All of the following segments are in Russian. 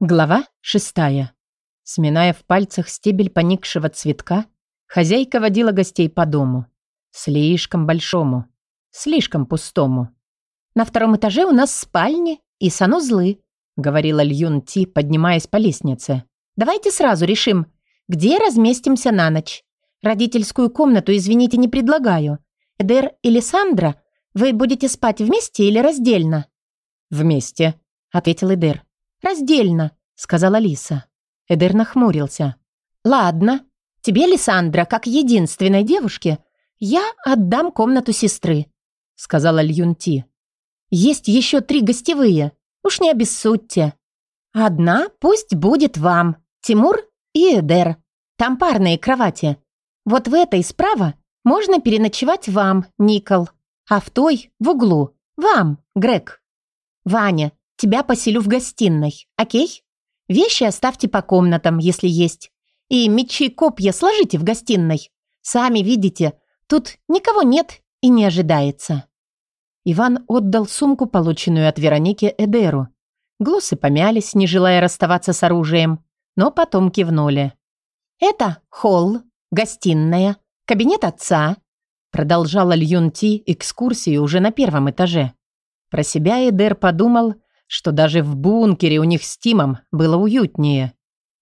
Глава шестая. Сминая в пальцах стебель поникшего цветка, хозяйка водила гостей по дому. Слишком большому, слишком пустому. «На втором этаже у нас спальни и санузлы», — говорила Льюн Ти, поднимаясь по лестнице. «Давайте сразу решим, где разместимся на ночь. Родительскую комнату, извините, не предлагаю. Эдер или Сандра, вы будете спать вместе или раздельно?» «Вместе», — ответил Эдер. «Раздельно», — сказала Лиса. Эдер нахмурился. «Ладно, тебе, Лиссандра, как единственной девушке, я отдам комнату сестры», — сказала Льюнти. «Есть еще три гостевые, уж не обессудьте. Одна пусть будет вам, Тимур и Эдер. Там парные кровати. Вот в этой справа можно переночевать вам, Никол, а в той, в углу, вам, Грег. Ваня, Тебя поселю в гостиной, окей? Вещи оставьте по комнатам, если есть. И мечи и копья сложите в гостиной. Сами видите, тут никого нет и не ожидается». Иван отдал сумку, полученную от Вероники Эдеру. Глоссы помялись, не желая расставаться с оружием, но потом кивнули. «Это холл, гостиная, кабинет отца», продолжала Льюн Ти экскурсию уже на первом этаже. Про себя Эдер подумал, что даже в бункере у них с Тимом было уютнее.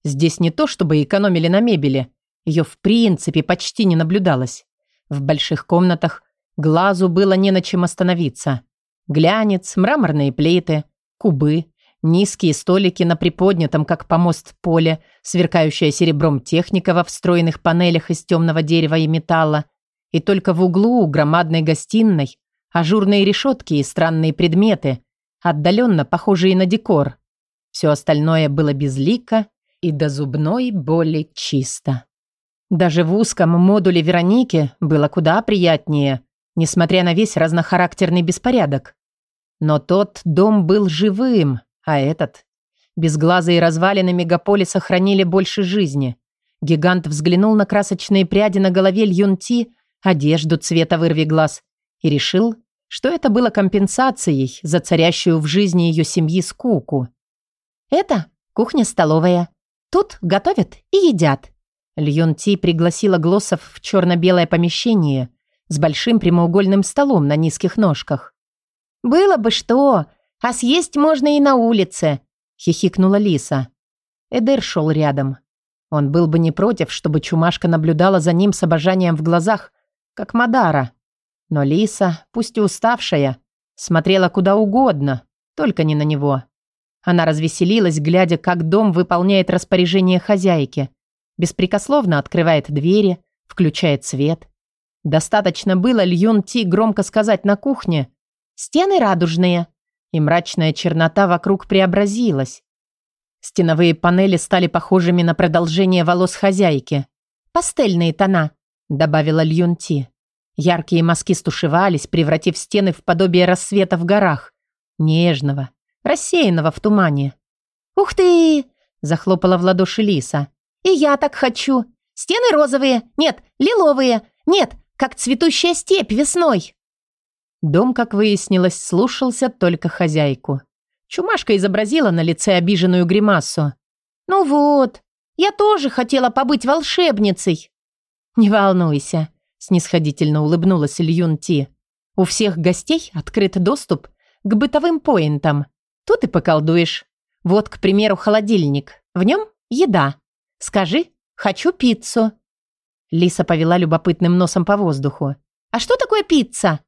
Здесь не то чтобы экономили на мебели, ее в принципе почти не наблюдалось. В больших комнатах глазу было не на чем остановиться. Глянец, мраморные плиты, кубы, низкие столики на приподнятом, как помост, поле, сверкающая серебром техника во встроенных панелях из темного дерева и металла, и только в углу громадной гостиной ажурные решетки и странные предметы, отдаленно похожие на декор. Все остальное было безлико и до зубной боли чисто. Даже в узком модуле Вероники было куда приятнее, несмотря на весь разнохарактерный беспорядок. Но тот дом был живым, а этот... Безглазые развалины мегаполиса хранили больше жизни. Гигант взглянул на красочные пряди на голове Льюнти, одежду цвета вырви глаз, и решил, что это было компенсацией за царящую в жизни ее семьи скуку. «Это кухня-столовая. Тут готовят и едят». Льон Ти пригласила Глоссов в черно-белое помещение с большим прямоугольным столом на низких ножках. «Было бы что, а съесть можно и на улице», — хихикнула Лиса. Эдер шел рядом. Он был бы не против, чтобы чумашка наблюдала за ним с обожанием в глазах, как Мадара. Но Лиса, пусть и уставшая, смотрела куда угодно, только не на него. Она развеселилась, глядя, как дом выполняет распоряжение хозяйки. Беспрекословно открывает двери, включает свет. Достаточно было Льюн Ти громко сказать на кухне «Стены радужные», и мрачная чернота вокруг преобразилась. Стеновые панели стали похожими на продолжение волос хозяйки. «Пастельные тона», — добавила Льюн Ти. Яркие мазки стушевались, превратив стены в подобие рассвета в горах. Нежного, рассеянного в тумане. «Ух ты!» – захлопала в ладоши Лиса. «И я так хочу! Стены розовые! Нет, лиловые! Нет, как цветущая степь весной!» Дом, как выяснилось, слушался только хозяйку. Чумашка изобразила на лице обиженную гримасу. «Ну вот, я тоже хотела побыть волшебницей!» «Не волнуйся, снисходительно улыбнулась Льюн Ти. У всех гостей открыт доступ к бытовым поинтам. Тут и поколдуешь. Вот, к примеру, холодильник. В нем еда. Скажи «хочу пиццу». Лиса повела любопытным носом по воздуху. «А что такое пицца?»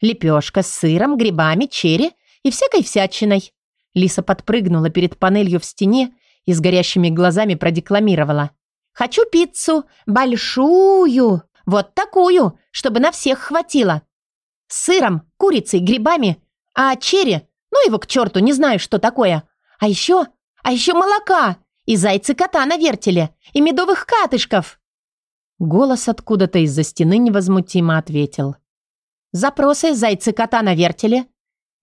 «Лепешка с сыром, грибами, черри и всякой всячиной». Лиса подпрыгнула перед панелью в стене и с горящими глазами продекламировала. «Хочу пиццу, большую, вот такую, чтобы на всех хватило. С сыром, курицей, грибами. А черри, ну его к черту, не знаю, что такое. А еще, а еще молока. И зайцы-кота на вертеле. И медовых катышков. Голос откуда-то из-за стены невозмутимо ответил. Запросы зайцы-кота на вертеле,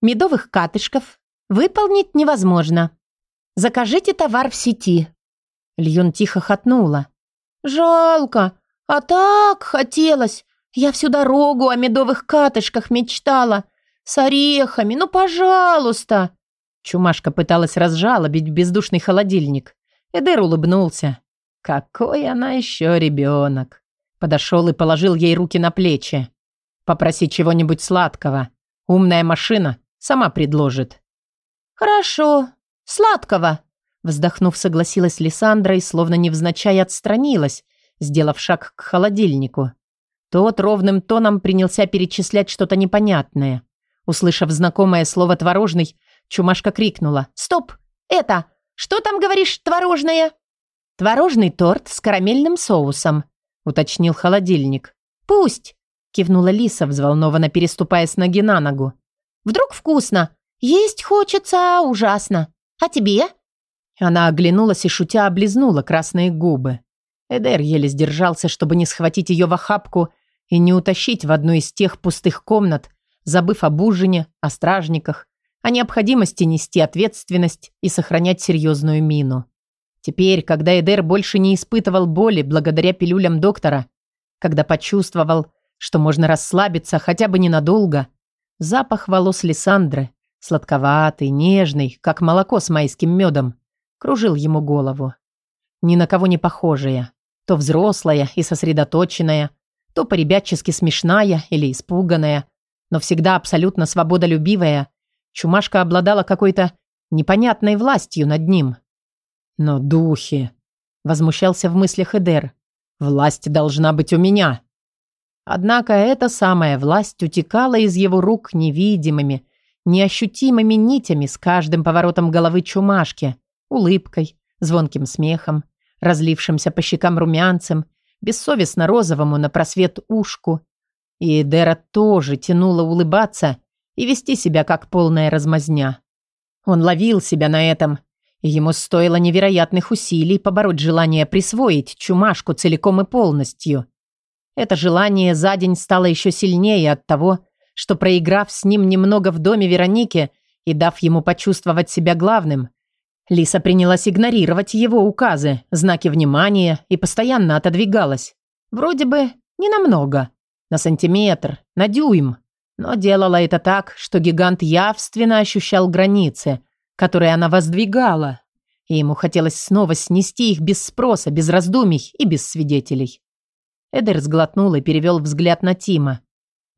медовых катышков выполнить невозможно. Закажите товар в сети. Льюн тихо хотнула. «Жалко, а так хотелось. Я всю дорогу о медовых катышках мечтала. С орехами, ну, пожалуйста. Чумашка пыталась разжалобить бездушный холодильник. Эдер улыбнулся. Какой она еще ребенок. Подошел и положил ей руки на плечи. Попроси чего-нибудь сладкого. Умная машина сама предложит. Хорошо, сладкого. Вздохнув, согласилась Лиссандра и словно невзначай отстранилась, сделав шаг к холодильнику. Тот ровным тоном принялся перечислять что-то непонятное. Услышав знакомое слово «творожный», Чумашка крикнула. «Стоп! Это! Что там, говоришь, творожное?» «Творожный торт с карамельным соусом», — уточнил холодильник. «Пусть!» — кивнула Лиса, взволнованно переступая с ноги на ногу. «Вдруг вкусно? Есть хочется ужасно. А тебе?» Она оглянулась и, шутя, облизнула красные губы. Эдер еле сдержался, чтобы не схватить ее в охапку и не утащить в одну из тех пустых комнат, забыв об ужине, о стражниках, о необходимости нести ответственность и сохранять серьезную мину. Теперь, когда Эдер больше не испытывал боли благодаря пилюлям доктора, когда почувствовал, что можно расслабиться хотя бы ненадолго, запах волос Лиссандры, сладковатый, нежный, как молоко с майским медом, кружил ему голову. Ни на кого не похожая, то взрослая и сосредоточенная, то поребячески смешная или испуганная, но всегда абсолютно свободолюбивая, Чумашка обладала какой-то непонятной властью над ним. «Но духи!» – возмущался в мыслях Эдер. «Власть должна быть у меня!» Однако эта самая власть утекала из его рук невидимыми, неощутимыми нитями с каждым поворотом головы чумашки, улыбкой, звонким смехом, разлившимся по щекам румянцем, бессовестно розовому на просвет ушку. И Эдера тоже тянула улыбаться и вести себя как полная размазня. Он ловил себя на этом, Ему стоило невероятных усилий побороть желание присвоить чумашку целиком и полностью. Это желание за день стало еще сильнее от того, что, проиграв с ним немного в доме Вероники и дав ему почувствовать себя главным, Лиса принялась игнорировать его указы, знаки внимания и постоянно отодвигалась. Вроде бы не намного, на сантиметр, на дюйм, но делала это так, что гигант явственно ощущал границы – которые она воздвигала, и ему хотелось снова снести их без спроса, без раздумий и без свидетелей. Эдер сглотнул и перевел взгляд на Тима.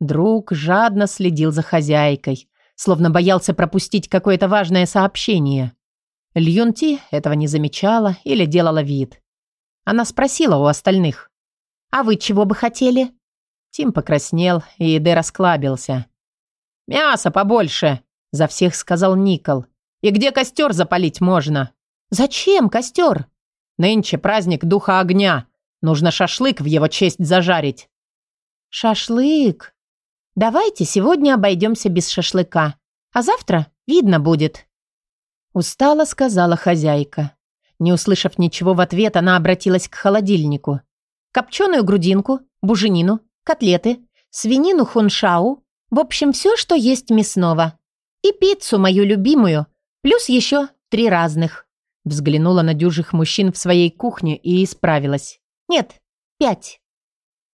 Друг жадно следил за хозяйкой, словно боялся пропустить какое-то важное сообщение. Льюнти этого не замечала или делала вид. Она спросила у остальных. «А вы чего бы хотели?» Тим покраснел, и Эдер расклабился. «Мясо побольше!» – за всех сказал Никол. И где костер запалить можно?» «Зачем костер?» «Нынче праздник Духа Огня. Нужно шашлык в его честь зажарить». «Шашлык? Давайте сегодня обойдемся без шашлыка, а завтра видно будет». Устало сказала хозяйка. Не услышав ничего в ответ, она обратилась к холодильнику. «Копченую грудинку, буженину, котлеты, свинину хуншау, в общем, все, что есть мясного. И пиццу мою любимую, Плюс еще три разных. Взглянула на дюжих мужчин в своей кухне и исправилась. Нет, пять.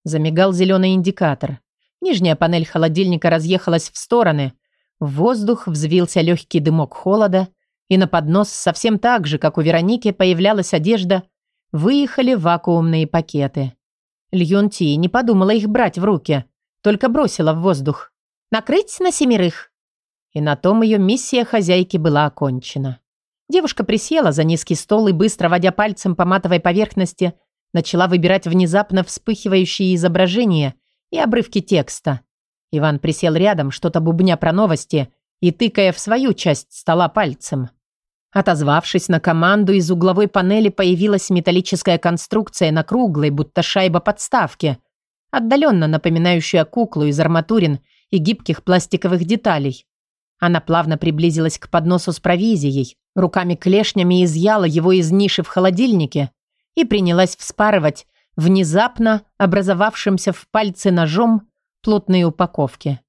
Замигал зеленый индикатор. Нижняя панель холодильника разъехалась в стороны. В воздух взвился легкий дымок холода, и на поднос, совсем так же, как у Вероники, появлялась одежда, выехали вакуумные пакеты. Льюн Ти не подумала их брать в руки, только бросила в воздух. «Накрыть на семерых». И на том ее миссия хозяйки была окончена. Девушка присела за низкий стол и, быстро водя пальцем по матовой поверхности, начала выбирать внезапно вспыхивающие изображения и обрывки текста. Иван присел рядом, что-то бубня про новости и тыкая в свою часть стола пальцем. Отозвавшись на команду, из угловой панели появилась металлическая конструкция на круглой, будто шайба подставки, отдаленно напоминающая куклу из арматурин и гибких пластиковых деталей. Она плавно приблизилась к подносу с провизией, руками-клешнями изъяла его из ниши в холодильнике и принялась вспарывать внезапно образовавшимся в пальце ножом плотные упаковки.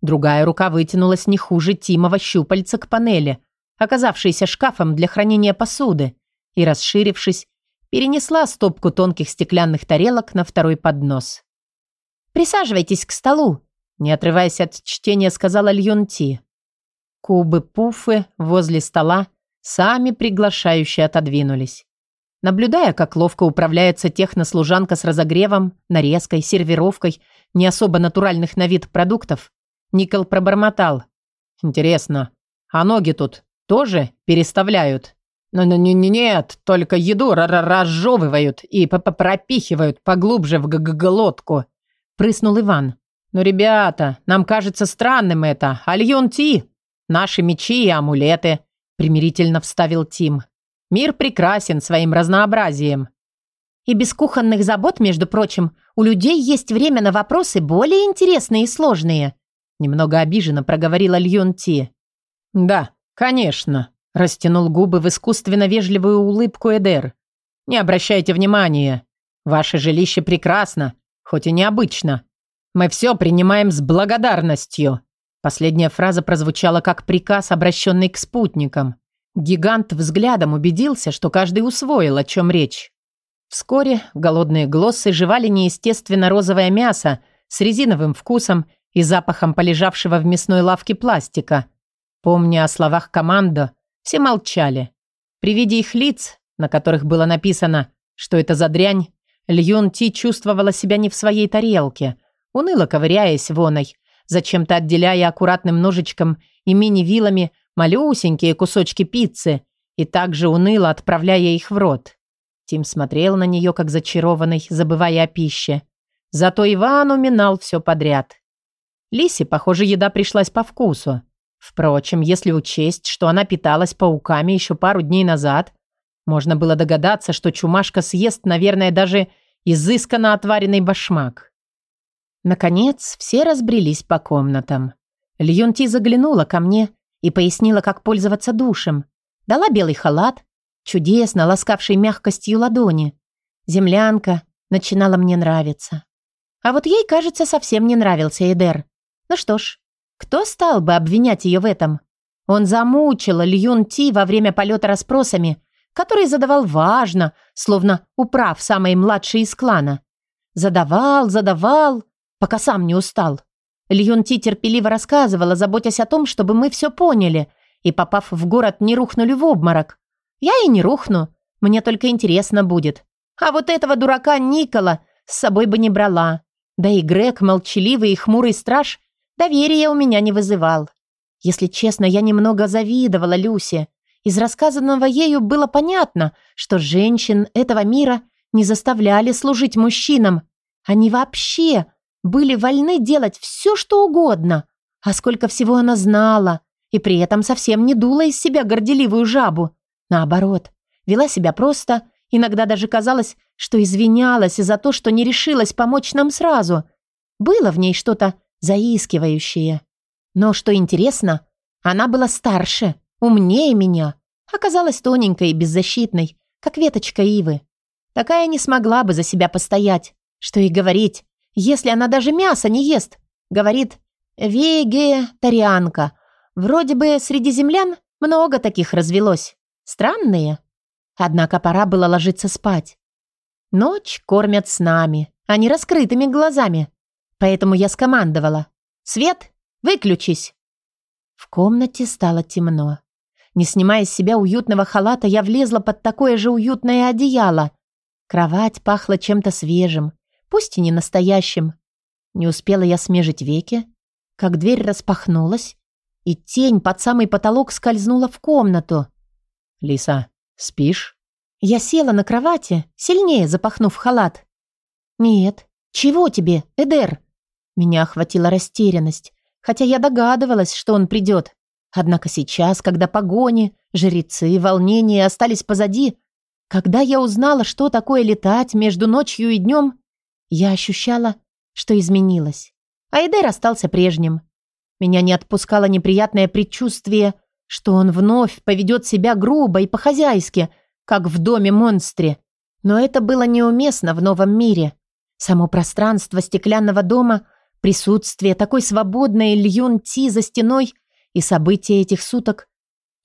Другая рука вытянулась не хуже Тимова щупальца к панели, оказавшейся шкафом для хранения посуды, и, расширившись, перенесла стопку тонких стеклянных тарелок на второй поднос. «Присаживайтесь к столу», не отрываясь от чтения, сказала Льюн Ти. Кубы-пуфы возле стола сами приглашающие отодвинулись. Наблюдая, как ловко управляется технослужанка с разогревом, нарезкой, сервировкой не особо натуральных на вид продуктов, Никол пробормотал. «Интересно, а ноги тут тоже переставляют?» «Ну, ну, не, не, нет, только еду разжевывают и пропихивают поглубже в глотку», – прыснул Иван. «Ну, ребята, нам кажется странным это. Альон Ти, наши мечи и амулеты», – примирительно вставил Тим. «Мир прекрасен своим разнообразием». «И без кухонных забот, между прочим, у людей есть время на вопросы более интересные и сложные», – немного обиженно проговорила Льон Ти. «Да, конечно», Растянул губы в искусственно вежливую улыбку Эдер. «Не обращайте внимания. Ваше жилище прекрасно, хоть и необычно. Мы все принимаем с благодарностью». Последняя фраза прозвучала как приказ, обращенный к спутникам. Гигант взглядом убедился, что каждый усвоил, о чем речь. Вскоре голодные глоссы жевали неестественно розовое мясо с резиновым вкусом и запахом полежавшего в мясной лавке пластика. Помня о словах команда, все молчали. При виде их лиц, на которых было написано, что это за дрянь, Льюн Ти чувствовала себя не в своей тарелке, уныло ковыряясь воной, зачем-то отделяя аккуратным ножичком и мини-вилами малюсенькие кусочки пиццы и также уныло отправляя их в рот. Тим смотрел на нее, как зачарованный, забывая о пище. Зато Иван уминал все подряд. Лисе, похоже, еда пришлась по вкусу. Впрочем, если учесть, что она питалась пауками еще пару дней назад, можно было догадаться, что чумашка съест, наверное, даже изысканно отваренный башмак. Наконец, все разбрелись по комнатам. Льюнти заглянула ко мне и пояснила, как пользоваться душем. Дала белый халат, чудесно ласкавший мягкостью ладони. Землянка начинала мне нравиться. А вот ей, кажется, совсем не нравился Эдер. Ну что ж, кто стал бы обвинять ее в этом? Он замучил Льюн Ти во время полета расспросами, которые задавал важно, словно управ самой младшей из клана. Задавал, задавал, пока сам не устал. Льюн Ти терпеливо рассказывала, заботясь о том, чтобы мы все поняли, и, попав в город, не рухнули в обморок. Я и не рухну, мне только интересно будет. А вот этого дурака Никола с собой бы не брала. Да и Грег, молчаливый и хмурый страж, Доверия у меня не вызывал. Если честно, я немного завидовала Люсе. Из рассказанного ею было понятно, что женщин этого мира не заставляли служить мужчинам. Они вообще были вольны делать все, что угодно. А сколько всего она знала, и при этом совсем не дула из себя горделивую жабу. Наоборот, вела себя просто, иногда даже казалось, что извинялась за то, что не решилась помочь нам сразу. Было в ней что-то заискивающие. Но, что интересно, она была старше, умнее меня, оказалась тоненькой и беззащитной, как веточка ивы. Такая не смогла бы за себя постоять. Что и говорить, если она даже мясо не ест. Говорит «вегетарианка». Вроде бы среди землян много таких развелось. Странные. Однако пора было ложиться спать. Ночь кормят с нами, а не раскрытыми глазами. Поэтому я скомандовала. «Свет, выключись!» В комнате стало темно. Не снимая с себя уютного халата, я влезла под такое же уютное одеяло. Кровать пахла чем-то свежим, пусть и не настоящим. Не успела я смежить веки, как дверь распахнулась, и тень под самый потолок скользнула в комнату. «Лиса, спишь?» Я села на кровати, сильнее запахнув халат. «Нет. Чего тебе, Эдер?» Меня охватила растерянность, хотя я догадывалась, что он придет. Однако сейчас, когда погони, жрецы и волнения остались позади, когда я узнала, что такое летать между ночью и днем, я ощущала, что изменилась. Айдер остался прежним. Меня не отпускало неприятное предчувствие, что он вновь поведет себя грубо и по-хозяйски, как в доме-монстре. Но это было неуместно в новом мире. Само пространство стеклянного дома Присутствие такой свободной Льюн Ти за стеной и события этих суток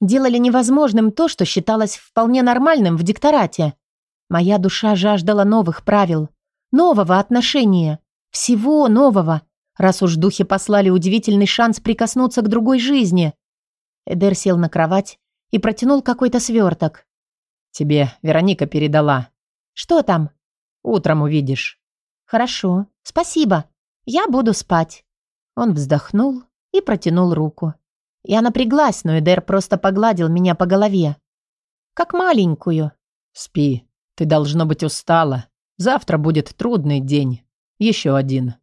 делали невозможным то, что считалось вполне нормальным в дикторате. Моя душа жаждала новых правил, нового отношения, всего нового, раз уж духи послали удивительный шанс прикоснуться к другой жизни. Эдер сел на кровать и протянул какой-то сверток. «Тебе Вероника передала. Что там?» «Утром увидишь». «Хорошо, спасибо. Я буду спать». Он вздохнул и протянул руку. Я напряглась, но Эдер просто погладил меня по голове. Как маленькую. «Спи. Ты должно быть устала. Завтра будет трудный день. Еще один».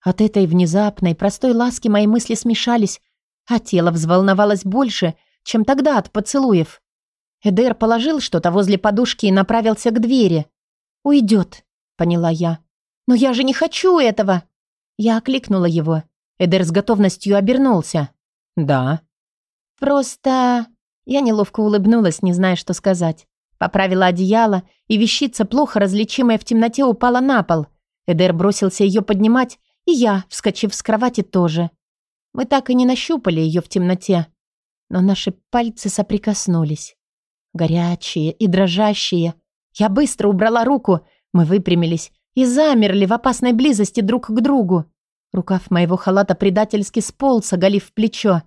От этой внезапной, простой ласки мои мысли смешались, а тело взволновалось больше, чем тогда от поцелуев. Эдер положил что-то возле подушки и направился к двери. «Уйдет», — поняла я. «Но я же не хочу этого!» Я окликнула его. Эдер с готовностью обернулся. «Да». «Просто...» Я неловко улыбнулась, не зная, что сказать. Поправила одеяло, и вещица, плохо различимая в темноте, упала на пол. Эдер бросился ее поднимать, и я, вскочив с кровати, тоже. Мы так и не нащупали ее в темноте. Но наши пальцы соприкоснулись. Горячие и дрожащие. Я быстро убрала руку. Мы выпрямились и замерли в опасной близости друг к другу. Рукав моего халата предательски сполз, оголив плечо.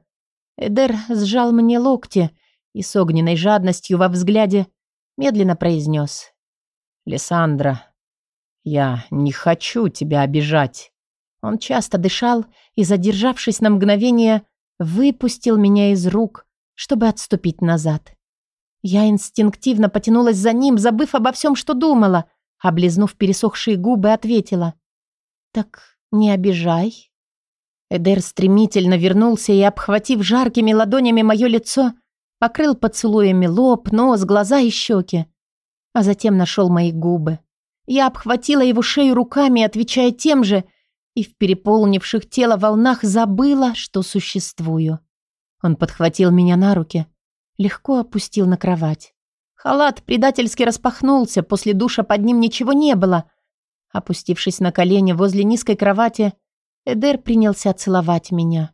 Эдер сжал мне локти и с огненной жадностью во взгляде медленно произнес. «Лиссандра, я не хочу тебя обижать». Он часто дышал и, задержавшись на мгновение, выпустил меня из рук, чтобы отступить назад. Я инстинктивно потянулась за ним, забыв обо всем, что думала, облизнув пересохшие губы, ответила. «Так не обижай». Эдер стремительно вернулся и, обхватив жаркими ладонями мое лицо, покрыл поцелуями лоб, нос, глаза и щеки, а затем нашел мои губы. Я обхватила его шею руками, отвечая тем же, и в переполнивших тело волнах забыла, что существую. Он подхватил меня на руки, легко опустил на кровать. Халат предательски распахнулся, после душа под ним ничего не было. Опустившись на колени возле низкой кровати, Эдер принялся целовать меня.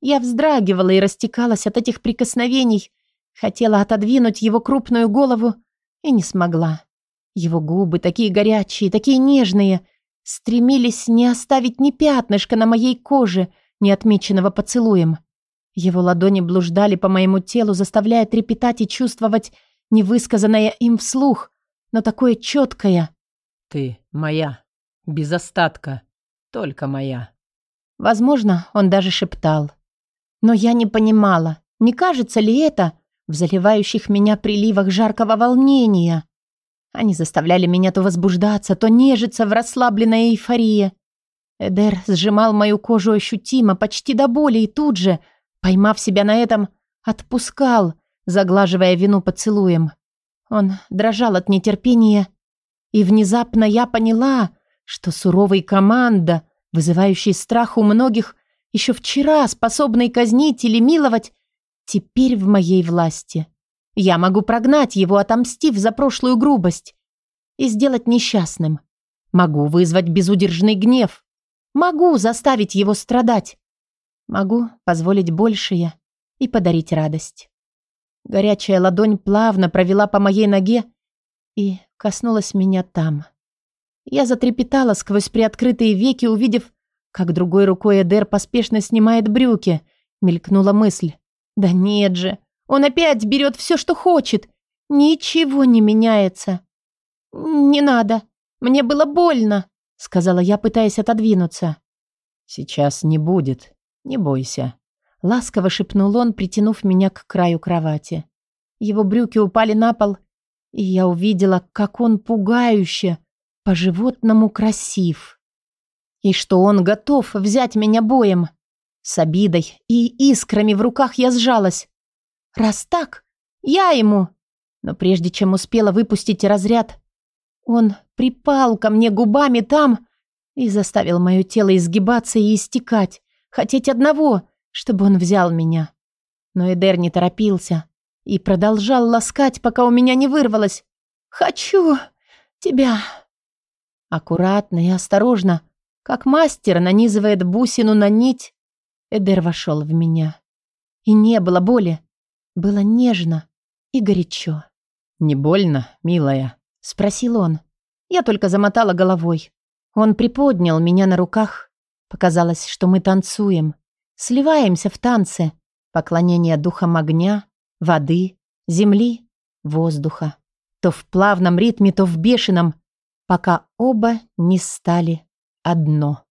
Я вздрагивала и растекалась от этих прикосновений, хотела отодвинуть его крупную голову и не смогла. Его губы, такие горячие, такие нежные, стремились не оставить ни пятнышка на моей коже, не отмеченного поцелуем. Его ладони блуждали по моему телу, заставляя трепетать и чувствовать невысказанное им вслух, но такое четкое. «Ты моя, без остатка, только моя». Возможно, он даже шептал. Но я не понимала, не кажется ли это в заливающих меня приливах жаркого волнения. Они заставляли меня то возбуждаться, то нежиться в расслабленной эйфории. Эдер сжимал мою кожу ощутимо, почти до боли, и тут же, поймав себя на этом, отпускал, заглаживая вину поцелуем. Он дрожал от нетерпения, и внезапно я поняла, что суровый команда, вызывающий страх у многих, еще вчера способный казнить или миловать, теперь в моей власти. Я могу прогнать его, отомстив за прошлую грубость, и сделать несчастным. Могу вызвать безудержный гнев. Могу заставить его страдать. Могу позволить большее и подарить радость. Горячая ладонь плавно провела по моей ноге и коснулась меня там. Я затрепетала сквозь приоткрытые веки, увидев, как другой рукой Эдер поспешно снимает брюки. Мелькнула мысль. Да нет же, он опять берет все, что хочет. Ничего не меняется. «Не надо. Мне было больно», — сказала я, пытаясь отодвинуться. «Сейчас не будет. Не бойся», — ласково шепнул он, притянув меня к краю кровати. Его брюки упали на пол, и я увидела, как он пугающе, по-животному красив. И что он готов взять меня боем. С обидой и искрами в руках я сжалась. Раз так, я ему. Но прежде чем успела выпустить разряд, он припал ко мне губами там и заставил мое тело изгибаться и истекать, хотеть одного, чтобы он взял меня. Но Эдер не торопился и продолжал ласкать, пока у меня не вырвалось. «Хочу тебя!» Аккуратно и осторожно, как мастер нанизывает бусину на нить, Эдер вошел в меня. И не было боли, было нежно и горячо. «Не больно, милая?» — спросил он. Я только замотала головой. Он приподнял меня на руках. Показалось, что мы танцуем. Сливаемся в танце. Поклонение духам огня, воды, земли, воздуха. То в плавном ритме, то в бешеном, пока оба не стали одно.